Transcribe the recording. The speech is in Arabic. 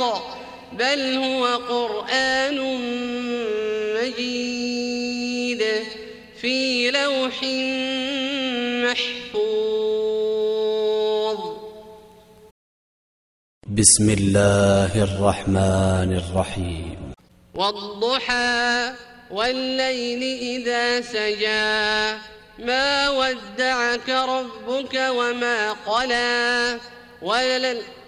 محيط بل هو قرآن مجيد في لوح محفوظ. بسم الله الرحمن الرحيم. والضحى والليل إذا سجى. ما ودعك ربك وما قلى. ولل